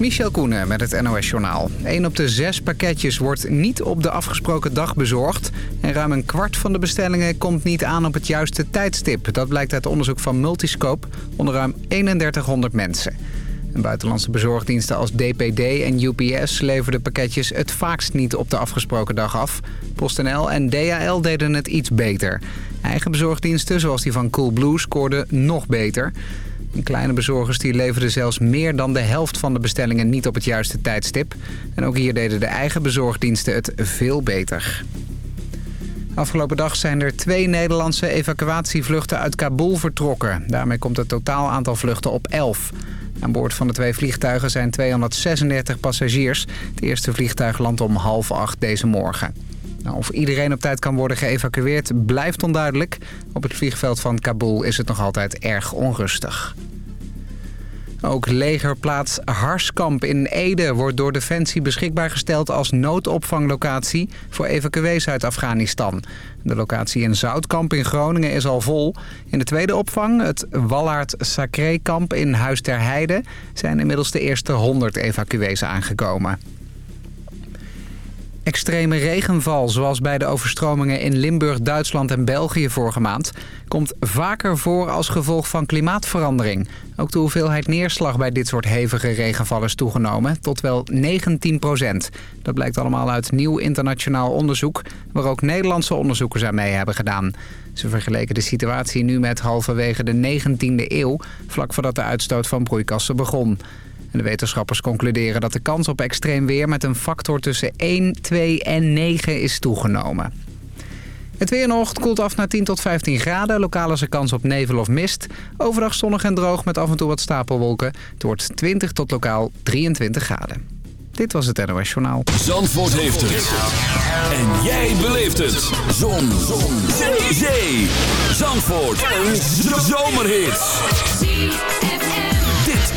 Michel Koenen met het NOS-journaal. Een op de zes pakketjes wordt niet op de afgesproken dag bezorgd. En ruim een kwart van de bestellingen komt niet aan op het juiste tijdstip. Dat blijkt uit onderzoek van Multiscope onder ruim 3100 mensen. En buitenlandse bezorgdiensten als DPD en UPS leverden pakketjes het vaakst niet op de afgesproken dag af. PostNL en DHL deden het iets beter. Eigen bezorgdiensten, zoals die van Coolblue, scoorden nog beter. Kleine bezorgers die leverden zelfs meer dan de helft van de bestellingen niet op het juiste tijdstip. En ook hier deden de eigen bezorgdiensten het veel beter. Afgelopen dag zijn er twee Nederlandse evacuatievluchten uit Kabul vertrokken. Daarmee komt het totaal aantal vluchten op 11. Aan boord van de twee vliegtuigen zijn 236 passagiers. Het eerste vliegtuig landt om half acht deze morgen. Nou, of iedereen op tijd kan worden geëvacueerd blijft onduidelijk. Op het vliegveld van Kabul is het nog altijd erg onrustig. Ook legerplaats Harskamp in Ede wordt door Defensie beschikbaar gesteld als noodopvanglocatie voor evacuees uit Afghanistan. De locatie in Zoutkamp in Groningen is al vol. In de tweede opvang, het Wallaard Sacré-kamp in Huis ter Heide, zijn inmiddels de eerste 100 evacuees aangekomen. Extreme regenval, zoals bij de overstromingen in Limburg, Duitsland en België vorige maand... komt vaker voor als gevolg van klimaatverandering. Ook de hoeveelheid neerslag bij dit soort hevige regenvallen is toegenomen, tot wel 19 procent. Dat blijkt allemaal uit nieuw internationaal onderzoek... waar ook Nederlandse onderzoekers aan mee hebben gedaan. Ze vergeleken de situatie nu met halverwege de 19e eeuw... vlak voordat de uitstoot van broeikassen begon de wetenschappers concluderen dat de kans op extreem weer met een factor tussen 1, 2 en 9 is toegenomen. Het weer nog koelt af naar 10 tot 15 graden. Lokaal is er kans op nevel of mist. Overdag zonnig en droog met af en toe wat stapelwolken. Het wordt 20 tot lokaal 23 graden. Dit was het NOS Journaal. Zandvoort heeft het. En jij beleeft het. Zon. Zon. Zee. Zandvoort. Een zomerhit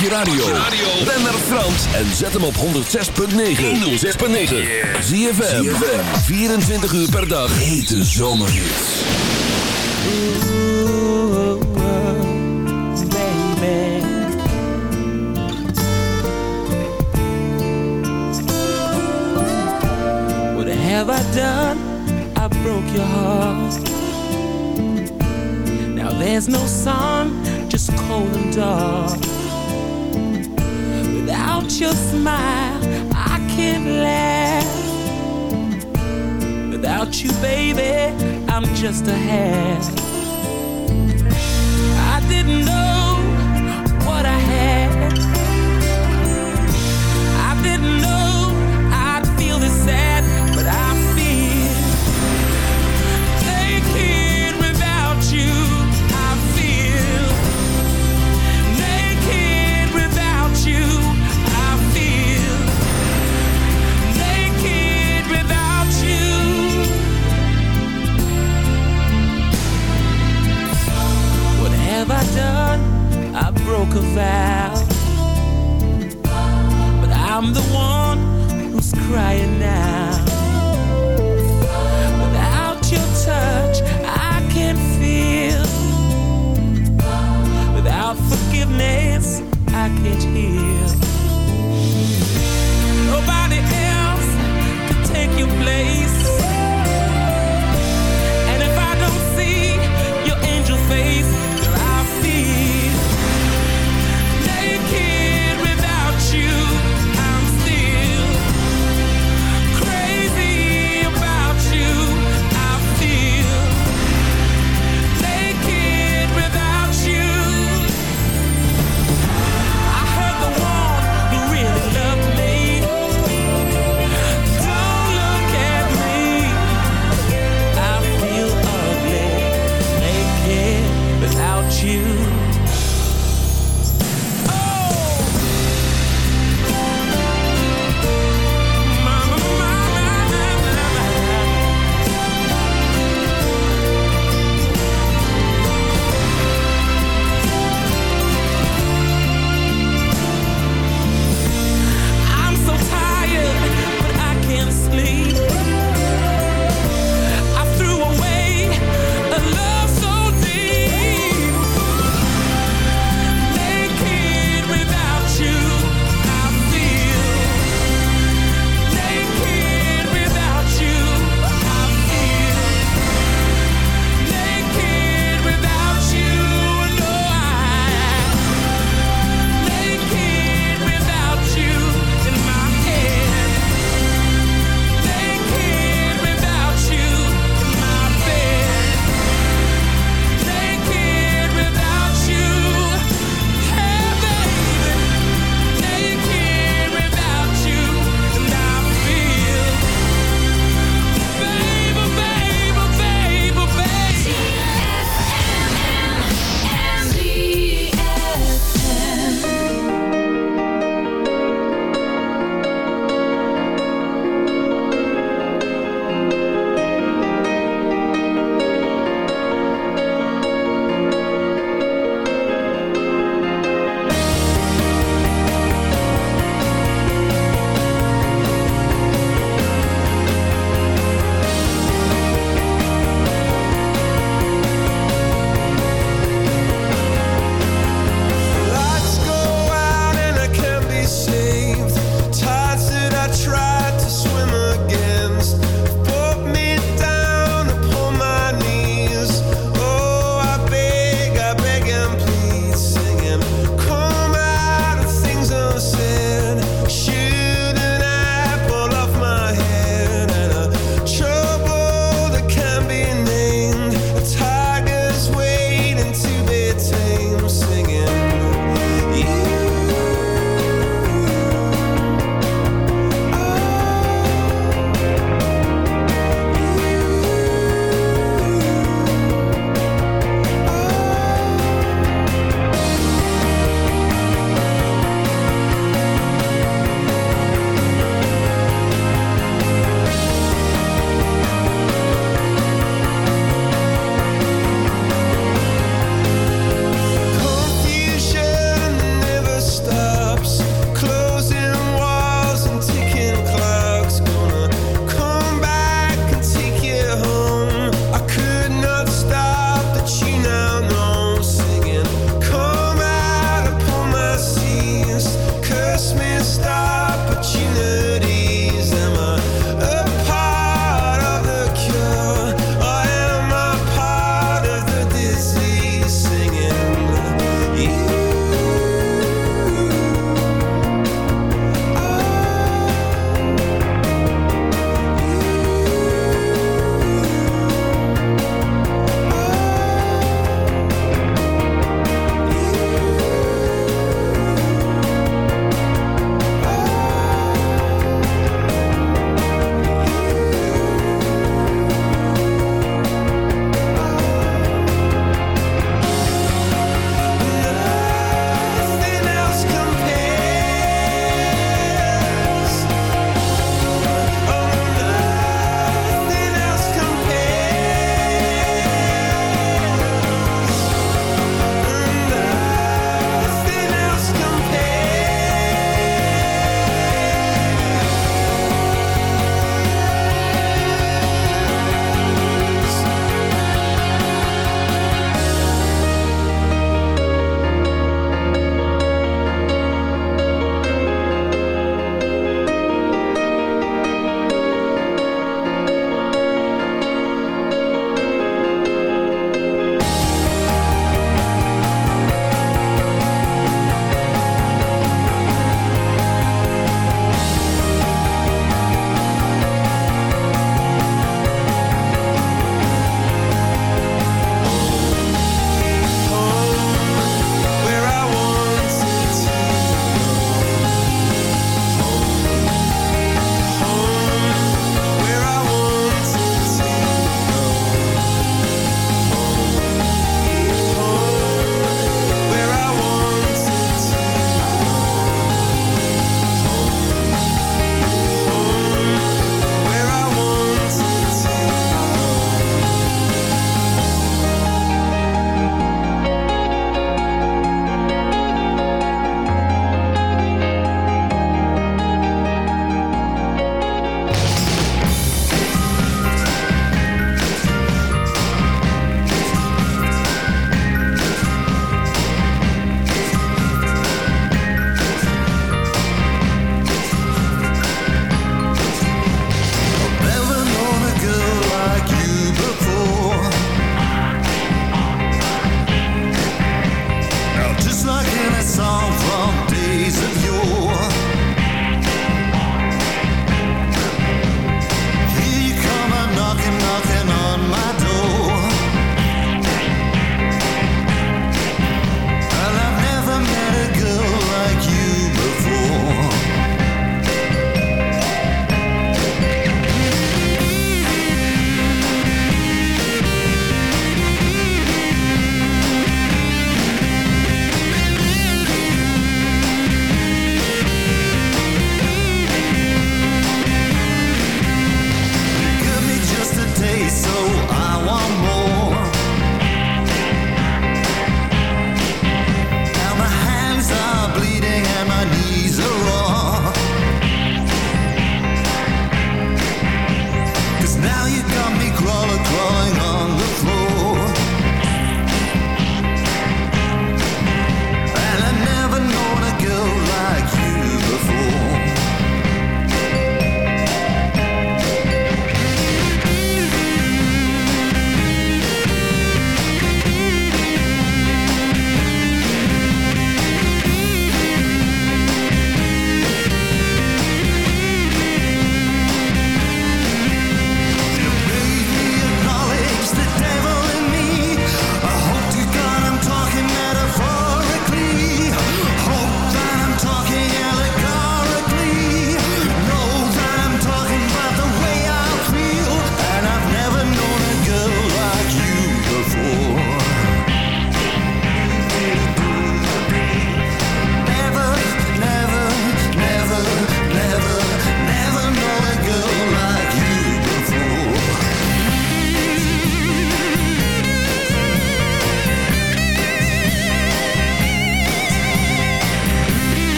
je radio. Ben naar Frans en zet hem op 106.9. 106.9. Zie je 24 uur per dag. Hete zomerhits. What have I done? I broke your heart. Now there's no sun, just cold and dark. without your smile, I can't laugh. Without you, baby, I'm just a half.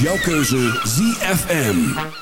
Jouw keuze ZFM.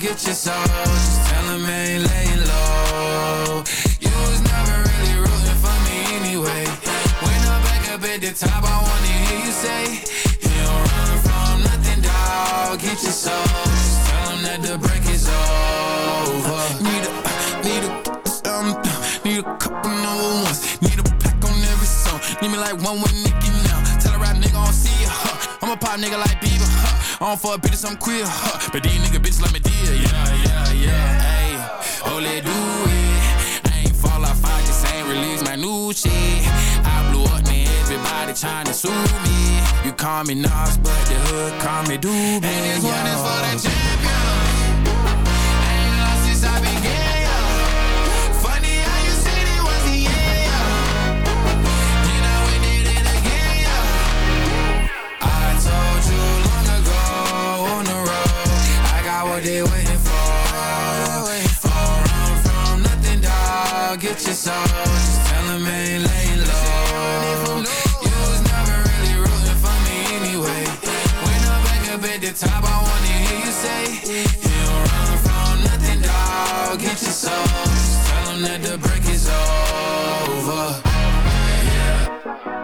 Get your soul. Just tell them ain't laying low. You was never really rooting for me anyway. When I'm back up at the top, I wanna hear you say, You don't run from nothing, dog. Get your soul. Just tell them that the break is over. Need a, need a, um, need a couple number ones. Need a pack on every song. Need me like one with I'm a pop nigga like Bieber. Huh. I don't fuck bitches, I'm queer. Huh. But these nigga bitches like me dear. Yeah, yeah, yeah. Hey, oh, let do it. I ain't fall off, I just ain't release my new shit. I blew up, man. Everybody tryna sue me. You call me Nas, but the hood call me Doobie. And this one is for the champion. They waiting for. Don't run from nothing, dog. Get your soul. Just tell them ain't laying low. You was never really rooting for me anyway. When I'm back up at the top, I wanna hear you say, You run from nothing, dog. Get your soul. Just tell that the break is over.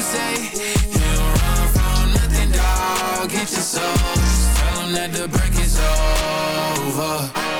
you say, You don't run from nothing, dog. Get your soul. Just tell that the break is over.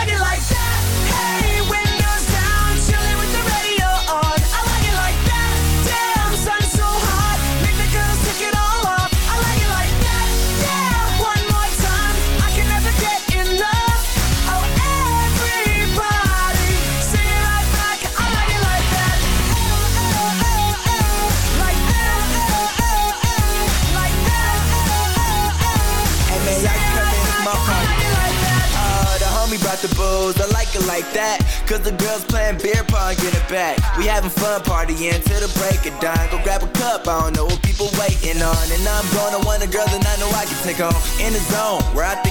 like that. Cause the girls playing beer pong, get it back. We having fun partying till the break of dawn. Go grab a cup, I don't know what people waiting on. And I'm gonna want a girl that I know I can take home. In the zone, where I think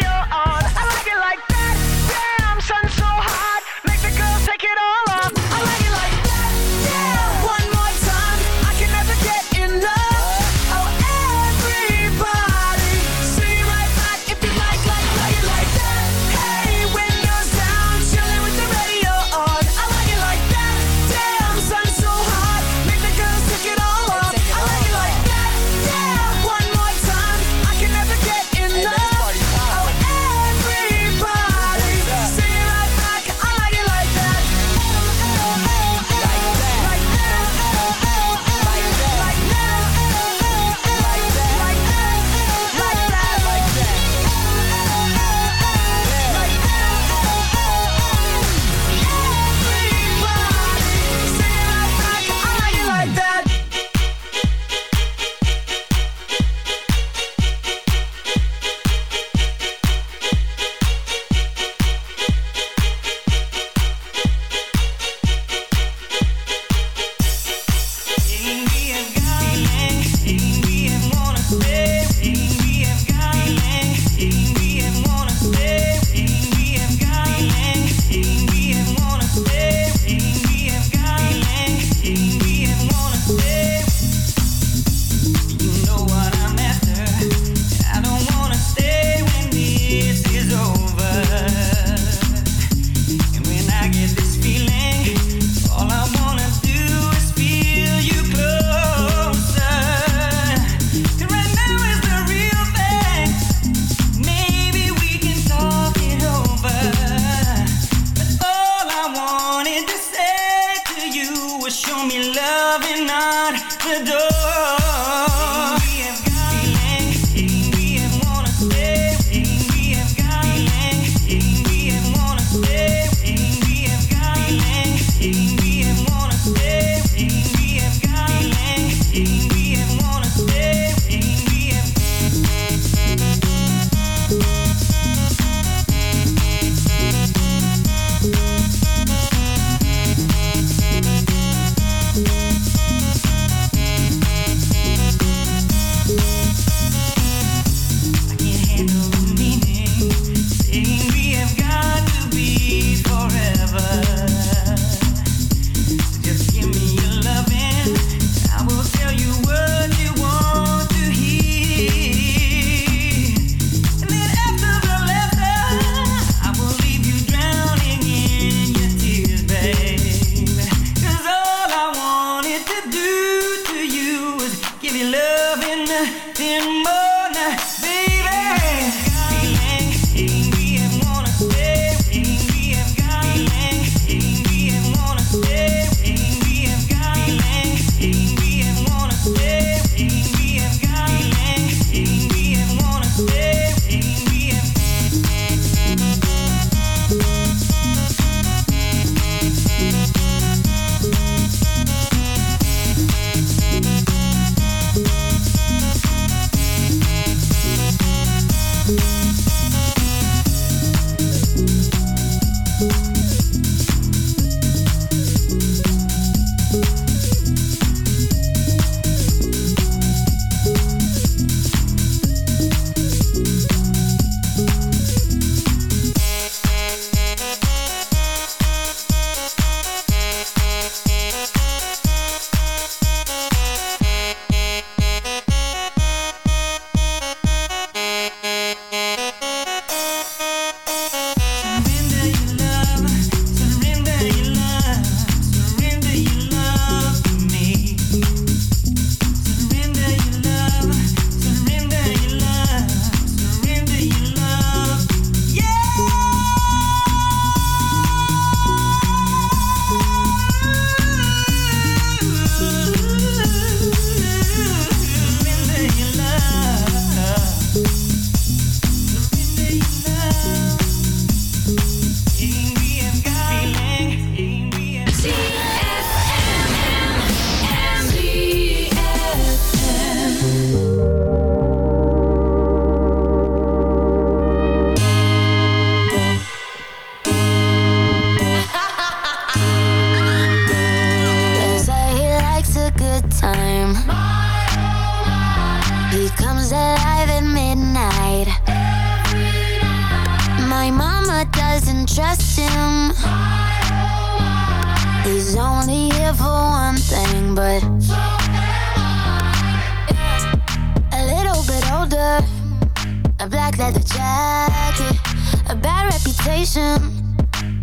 sensation,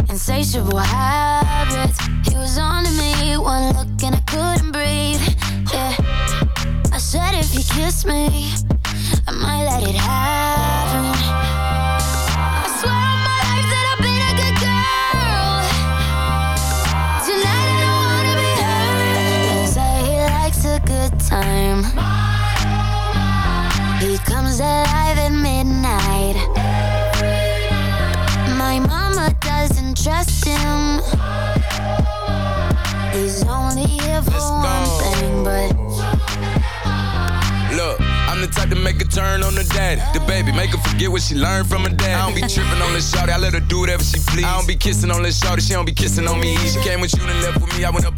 insatiable habits. He was on to me, one look and I couldn't breathe. Yeah, I said if he kissed me, I might let it happen. Good time. He comes at kissing on her daddy, the baby, make her forget what she learned from her dad. I don't be tripping on this shorty, I let her do whatever she please. I don't be kissing on the shorty, she ain't be kissing on me. She came with you and left with me, I went up a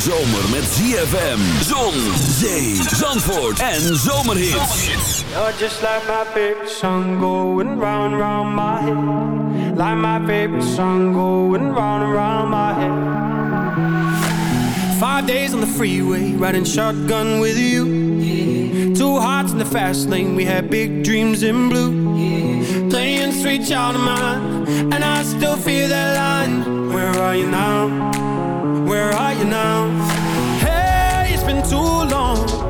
Zomer met ZFM, zon, zee, zandvoort en zomerhits. You're just like my favorite song going round and round my head. Like my favorite song going round and round my head. Five days on the freeway, riding shotgun with you. Two hearts in the fast lane, we had big dreams in blue. Playing sweet child of mine, and I still feel that line. Where are you now? Where are you now? Hey, it's been too long, too long